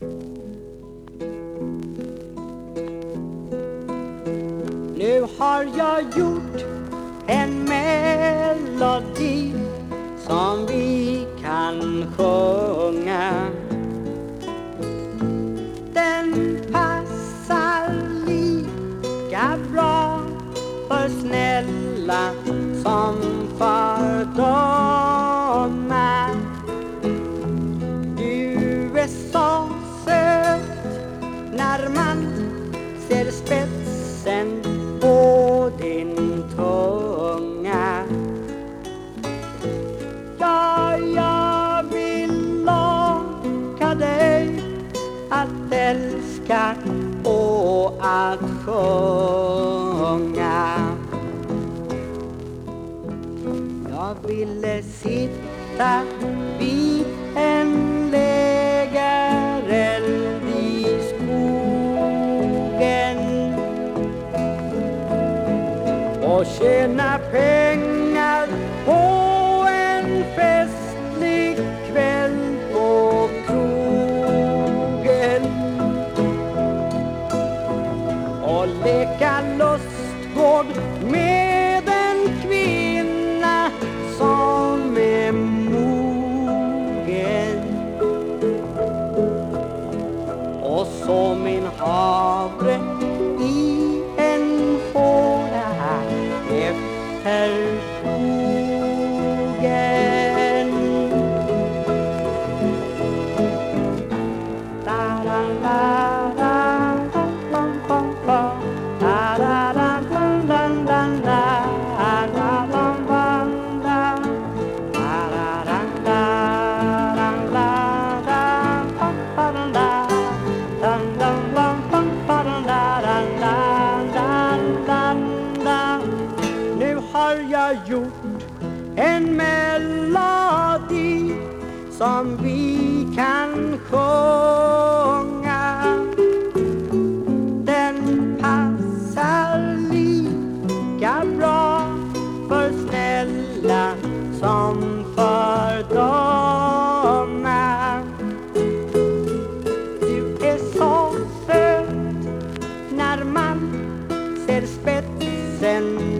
Nu har jag gjort en melodi som vi kan sjunga. Den passar lika bra för snälla som för dem. Tänka och att sjunga. Jag ville sitta vid en lägereld i skogen och tjäna pengar på och leka lustgård med en kvinna som är mogen. Och så min havre i en fåra, efter skogen gjort en melodi som vi kan sjunga. Den passar lika bra för snälla som för dumma. Du är så söt när man ser spetsen